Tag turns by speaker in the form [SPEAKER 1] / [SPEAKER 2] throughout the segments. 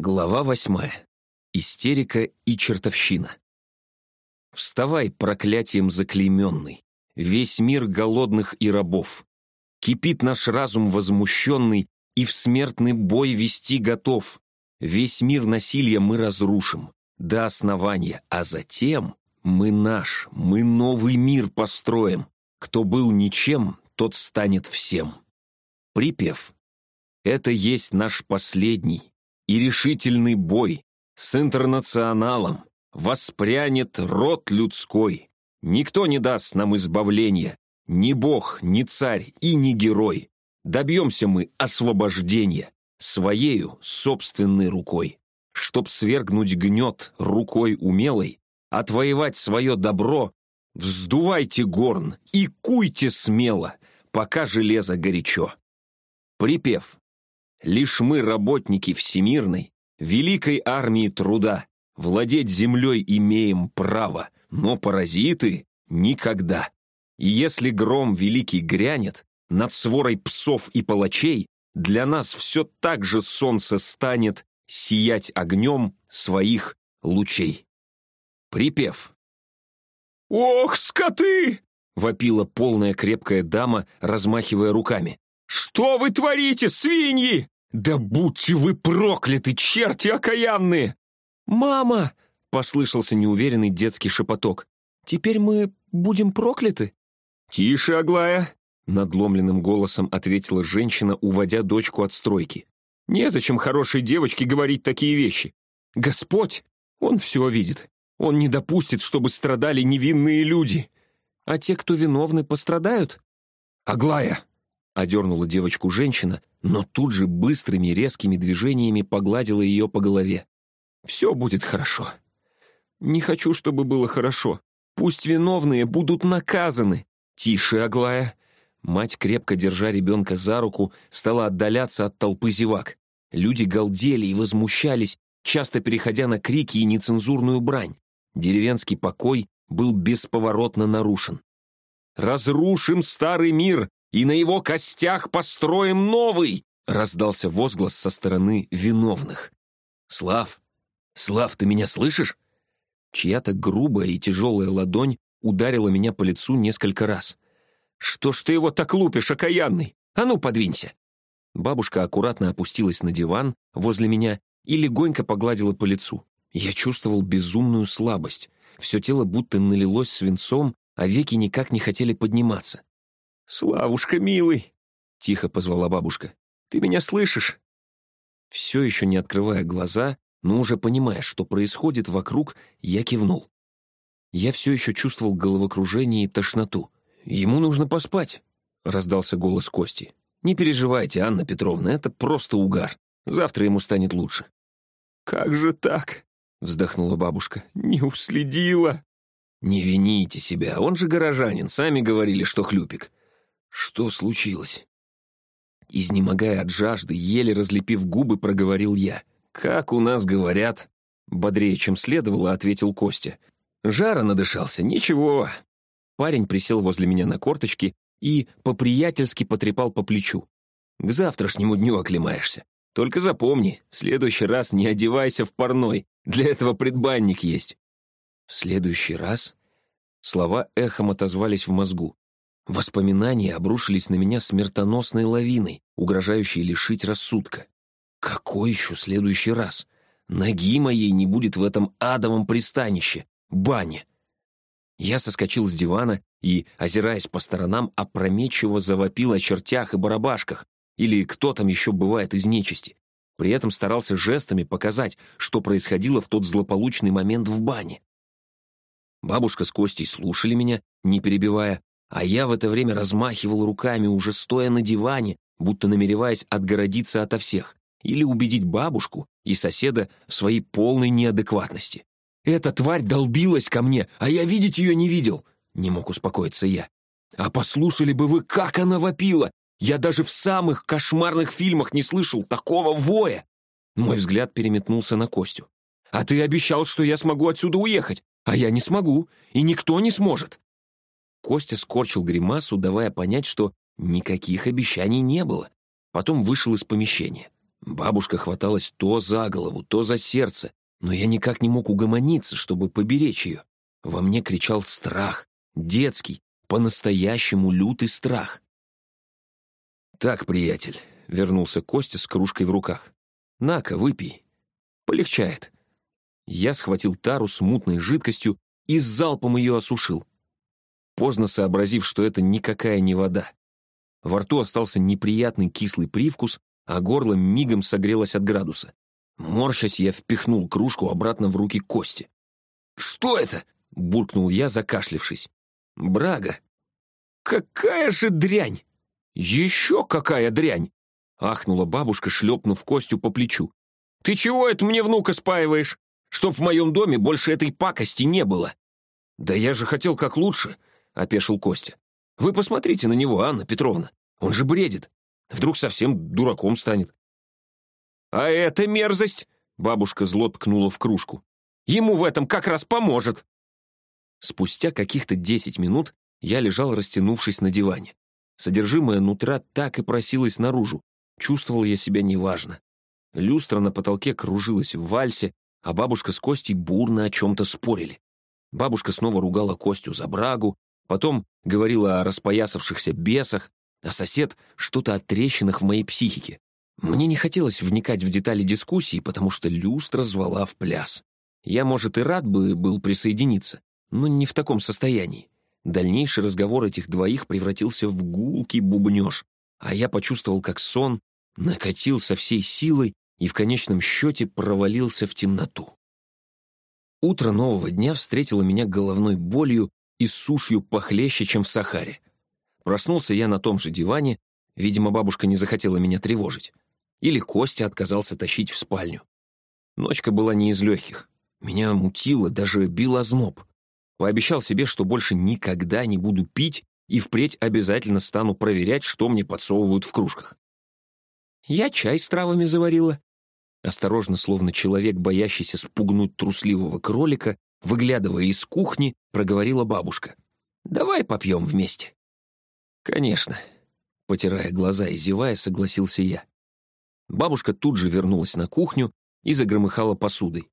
[SPEAKER 1] Глава восьмая. Истерика и чертовщина. Вставай, проклятием заклейменный, весь мир голодных и рабов. Кипит наш разум возмущенный и в смертный бой вести готов. Весь мир насилия мы разрушим до основания, а затем мы наш, мы новый мир построим. Кто был ничем, тот станет всем. Припев. Это есть наш последний, и решительный бой с интернационалом воспрянет род людской. Никто не даст нам избавления, ни бог, ни царь и ни герой. Добьемся мы освобождения своею собственной рукой. Чтоб свергнуть гнет рукой умелой, отвоевать свое добро, вздувайте горн и куйте смело, пока железо горячо. Припев. Лишь мы, работники всемирной, великой армии труда, владеть землей имеем право, но паразиты — никогда. И если гром великий грянет над сворой псов и палачей, для нас все так же солнце станет сиять огнем своих лучей. Припев.
[SPEAKER 2] «Ох, скоты!»
[SPEAKER 1] — вопила полная крепкая дама, размахивая руками.
[SPEAKER 2] «Что вы творите, свиньи? Да будьте вы прокляты, черти окаянные!»
[SPEAKER 3] «Мама!» — послышался неуверенный детский шепоток. «Теперь мы будем прокляты?»
[SPEAKER 2] «Тише, Аглая!»
[SPEAKER 1] — надломленным голосом ответила женщина, уводя дочку от стройки.
[SPEAKER 2] «Незачем хорошей девочке говорить такие вещи. Господь, Он все видит. Он не допустит, чтобы страдали невинные люди.
[SPEAKER 3] А те, кто виновны, пострадают?»
[SPEAKER 2] «Аглая,
[SPEAKER 1] Одернула девочку женщина, но тут же быстрыми резкими движениями погладила ее по голове.
[SPEAKER 2] «Все будет хорошо. Не хочу, чтобы было хорошо. Пусть виновные будут наказаны. Тише, Аглая».
[SPEAKER 1] Мать, крепко держа ребенка за руку, стала отдаляться от толпы зевак. Люди галдели и возмущались, часто переходя на крики и нецензурную брань. Деревенский покой был бесповоротно нарушен.
[SPEAKER 2] «Разрушим старый мир и на его костях построим новый!» раздался возглас со стороны виновных.
[SPEAKER 1] «Слав! Слав, ты меня слышишь?» Чья-то грубая и тяжелая ладонь ударила меня по лицу несколько раз.
[SPEAKER 2] «Что ж ты его так лупишь, окаянный? А ну, подвинься!»
[SPEAKER 1] Бабушка аккуратно опустилась на диван возле меня и легонько погладила по лицу. Я чувствовал безумную слабость. Все тело будто налилось свинцом, а веки никак не хотели подниматься.
[SPEAKER 2] «Славушка, милый!» — тихо позвала бабушка. «Ты меня слышишь?»
[SPEAKER 1] Все еще не открывая глаза, но уже понимая, что происходит вокруг, я кивнул. Я все еще чувствовал головокружение и тошноту. «Ему нужно поспать», — раздался голос Кости. «Не переживайте, Анна Петровна, это просто угар. Завтра ему станет лучше».
[SPEAKER 2] «Как же так?» — вздохнула бабушка. «Не уследила».
[SPEAKER 1] «Не вините себя, он же горожанин, сами говорили, что хлюпик. Что случилось? Изнемогая от жажды, еле разлепив губы, проговорил я. «Как у нас говорят?» Бодрее, чем следовало, ответил Костя. «Жара надышался, ничего». Парень присел возле меня на корточки и по-приятельски потрепал по плечу. «К завтрашнему дню оклемаешься. Только запомни, в следующий раз не одевайся в парной, для этого предбанник есть». «В следующий раз?» Слова эхом отозвались в мозгу. Воспоминания обрушились на меня смертоносной лавиной, угрожающей лишить рассудка. Какой еще следующий раз? Ноги моей не будет в этом адовом пристанище, бане. Я соскочил с дивана и, озираясь по сторонам, опрометчиво завопил о чертях и барабашках, или кто там еще бывает из нечисти. При этом старался жестами показать, что происходило в тот злополучный момент в бане. Бабушка с Костей слушали меня, не перебивая, а я в это время размахивал руками, уже стоя на диване, будто намереваясь отгородиться ото всех или убедить бабушку и соседа в своей полной неадекватности. «Эта тварь долбилась ко мне, а я видеть ее не видел!» Не мог успокоиться я. «А послушали бы вы, как она вопила! Я даже в самых кошмарных фильмах не слышал такого воя!» Мой взгляд переметнулся на Костю. «А ты обещал, что я смогу отсюда уехать, а я не смогу, и никто не сможет!» Костя скорчил гримасу, давая понять, что никаких обещаний не было. Потом вышел из помещения. Бабушка хваталась то за голову, то за сердце, но я никак не мог угомониться, чтобы поберечь ее. Во мне кричал страх, детский, по-настоящему лютый страх. «Так, приятель», — вернулся Костя с кружкой в руках. «На-ка, выпей. Полегчает». Я схватил тару с мутной жидкостью и с залпом ее осушил. Поздно сообразив, что это никакая не вода. Во рту остался неприятный кислый привкус, а горло мигом согрелось от градуса. Морщась, я впихнул кружку обратно в руки Кости. «Что это?» — буркнул я, закашлившись. «Брага». «Какая же дрянь!» «Еще какая дрянь!» — ахнула бабушка, шлепнув Костю по плечу. «Ты чего это мне внука спаиваешь? Чтоб в моем доме больше этой пакости не было!» «Да я же хотел как лучше!» — опешил Костя. «Вы посмотрите на него, Анна Петровна. Он же бредит. Вдруг совсем дураком станет». «А эта мерзость!» — бабушка зло ткнула в кружку. «Ему в этом как раз поможет!» Спустя каких-то десять минут я лежал, растянувшись на диване. Содержимое нутра так и просилось наружу. Чувствовал я себя неважно. Люстра на потолке кружилась в вальсе, а бабушка с Костей бурно о чем-то спорили. Бабушка снова ругала Костю за брагу, потом говорила о распоясавшихся бесах, а сосед — что-то о трещинах в моей психике. Мне не хотелось вникать в детали дискуссии, потому что люстра звала в пляс. Я, может, и рад бы был присоединиться, но не в таком состоянии. Дальнейший разговор этих двоих превратился в гулкий бубнеж, а я почувствовал, как сон накатил со всей силой и в конечном счете провалился в темноту. Утро нового дня встретило меня головной болью и сушью похлеще, чем в Сахаре. Проснулся я на том же диване, видимо, бабушка не захотела меня тревожить. Или Костя отказался тащить в спальню. Ночка была не из легких. Меня мутило, даже бил озноб. Пообещал себе, что больше никогда не буду пить и впредь обязательно стану проверять, что мне подсовывают в кружках. Я чай с травами заварила. Осторожно, словно человек, боящийся спугнуть трусливого кролика, выглядывая из кухни, проговорила бабушка. «Давай попьем вместе». «Конечно», — потирая глаза и зевая, согласился я. Бабушка тут же вернулась на кухню и загромыхала посудой.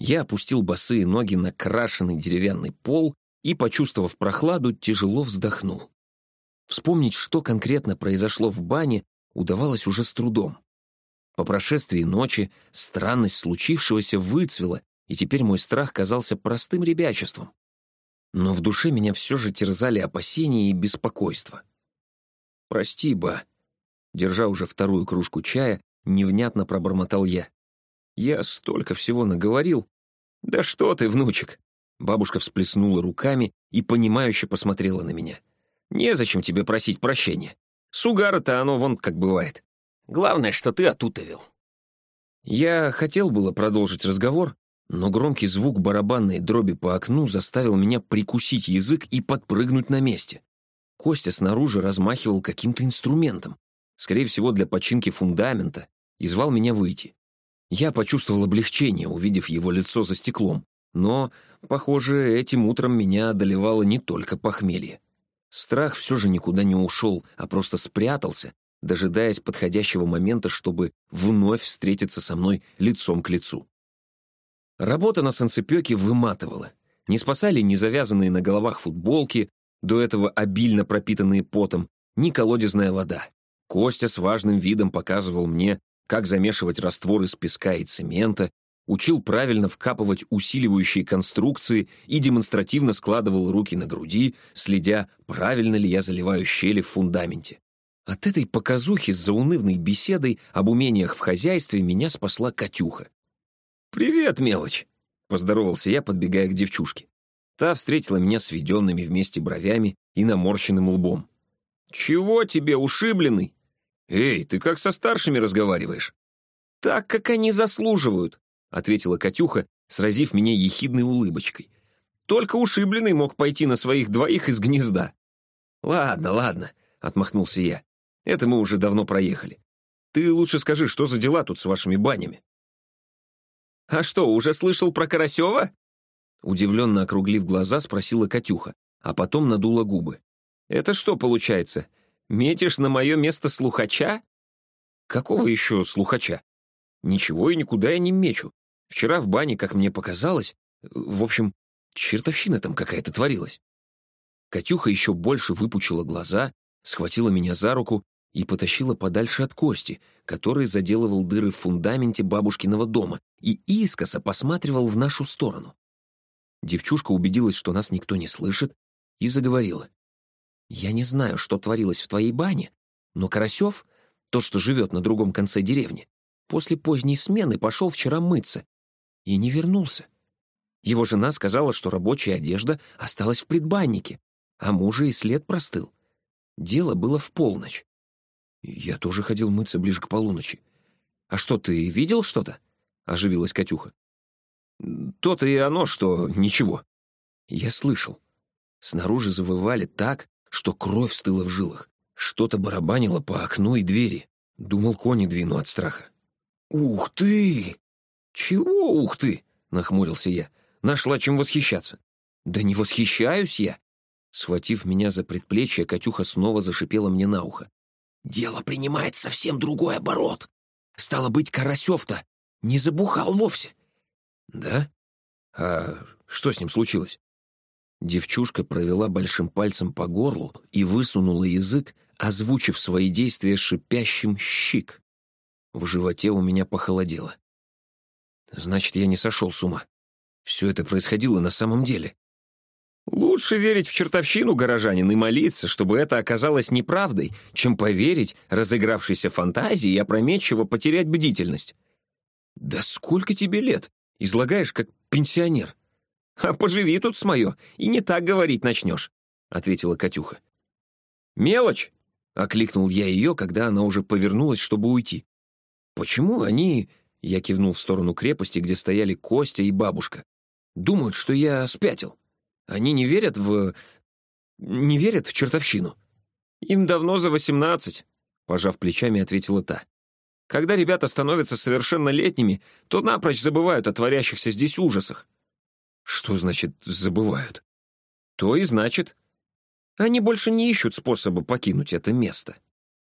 [SPEAKER 1] Я опустил босые ноги на крашеный деревянный пол и, почувствовав прохладу, тяжело вздохнул. Вспомнить, что конкретно произошло в бане, удавалось уже с трудом. По прошествии ночи странность случившегося выцвела, и теперь мой страх казался простым ребячеством. Но в душе меня все же терзали опасения и беспокойство. «Прости, ба», — держа уже вторую кружку чая, невнятно пробормотал я. Я столько всего наговорил. Да что ты, внучек? Бабушка всплеснула руками и понимающе посмотрела на меня. Незачем тебе просить прощения. С угара-то оно вон как бывает. Главное, что ты отутовил. Я хотел было продолжить разговор, но громкий звук барабанной дроби по окну заставил меня прикусить язык и подпрыгнуть на месте. Костя снаружи размахивал каким-то инструментом, скорее всего, для починки фундамента, и звал меня выйти. Я почувствовал облегчение, увидев его лицо за стеклом, но, похоже, этим утром меня одолевало не только похмелье. Страх все же никуда не ушел, а просто спрятался, дожидаясь подходящего момента, чтобы вновь встретиться со мной лицом к лицу. Работа на санцепёке выматывала. Не спасали ни завязанные на головах футболки, до этого обильно пропитанные потом, ни колодезная вода. Костя с важным видом показывал мне, как замешивать раствор из песка и цемента, учил правильно вкапывать усиливающие конструкции и демонстративно складывал руки на груди, следя, правильно ли я заливаю щели в фундаменте. От этой показухи с заунывной беседой об умениях в хозяйстве меня спасла Катюха. «Привет, мелочь!» — поздоровался я, подбегая к девчушке. Та встретила меня сведенными вместе бровями и наморщенным лбом. «Чего тебе, ушибленный?» «Эй, ты как со старшими разговариваешь?» «Так, как они заслуживают», — ответила Катюха, сразив меня ехидной улыбочкой. «Только ушибленный мог пойти на своих двоих из гнезда». «Ладно, ладно», — отмахнулся я. «Это мы уже давно проехали. Ты лучше скажи, что за дела тут с вашими банями?» «А что, уже слышал про Карасева?» Удивленно округлив глаза, спросила Катюха, а потом надула губы. «Это что получается? Метишь на мое место слухача?» Какого еще слухача? Ничего и никуда я не мечу. Вчера в бане, как мне показалось, в общем, чертовщина там какая-то творилась. Катюха еще больше выпучила глаза, схватила меня за руку и потащила подальше от Кости, который заделывал дыры в фундаменте бабушкиного дома и искоса посматривал в нашу сторону. Девчушка убедилась, что нас никто не слышит, и заговорила. «Я не знаю, что творилось в твоей бане, но Карасев, тот, что живет на другом конце деревни, после поздней смены пошел вчера мыться и не вернулся. Его жена сказала, что рабочая одежда осталась в предбаннике, а мужа и след простыл. Дело было в полночь. Я тоже ходил мыться ближе к полуночи. «А что, ты видел что-то?» — оживилась Катюха. «То-то и оно, что ничего». Я слышал. Снаружи завывали так, что кровь стыла в жилах. Что-то барабанило по окну и двери. Думал, кони двину от страха. «Ух ты!» «Чего ух ты?» — нахмурился я. «Нашла чем восхищаться». «Да не восхищаюсь я!» Схватив меня за предплечье, Катюха снова зашипела мне на ухо. «Дело принимает совсем другой оборот. Стало быть, Карасев-то не забухал вовсе». «Да? А что с ним случилось?» Девчушка провела большим пальцем по горлу и высунула язык, озвучив свои действия шипящим «щик». В животе у меня похолодело. Значит, я не сошел с ума. Все это происходило на самом деле. Лучше верить в чертовщину, горожанин, и молиться, чтобы это оказалось неправдой, чем поверить разыгравшейся фантазии и опрометчиво потерять бдительность. Да сколько тебе лет? Излагаешь, как пенсионер. А поживи тут с мое, и не так говорить начнешь, — ответила Катюха. «Мелочь!» — окликнул я ее, когда она уже повернулась, чтобы уйти. «Почему они...» — я кивнул в сторону крепости, где стояли Костя и бабушка. «Думают, что я спятил». Они не верят в... не верят в чертовщину. Им давно за восемнадцать, пожав плечами, ответила та. Когда ребята становятся совершеннолетними, то напрочь забывают о творящихся здесь ужасах. Что значит «забывают»? То и значит. Они больше не ищут способа покинуть это место.